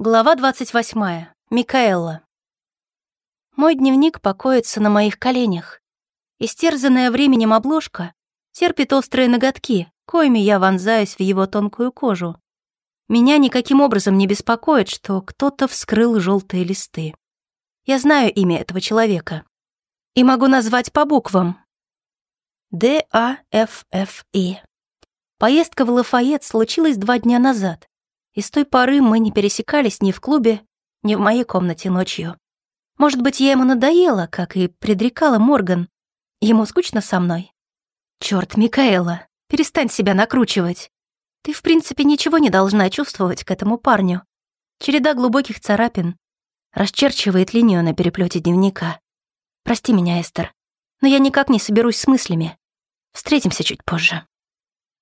Глава 28. Микаэла. Мой дневник покоится на моих коленях. Истерзанная временем обложка терпит острые ноготки, коими я вонзаюсь в его тонкую кожу. Меня никаким образом не беспокоит, что кто-то вскрыл желтые листы. Я знаю имя этого человека. И могу назвать по буквам. Д-А-Ф-Ф-И. Поездка в Лафайет случилась два дня назад. И с той поры мы не пересекались ни в клубе, ни в моей комнате ночью. Может быть, я ему надоела, как и предрекала Морган. Ему скучно со мной. Чёрт, Микаэла, перестань себя накручивать. Ты, в принципе, ничего не должна чувствовать к этому парню. Череда глубоких царапин расчерчивает линию на переплете дневника. Прости меня, Эстер, но я никак не соберусь с мыслями. Встретимся чуть позже.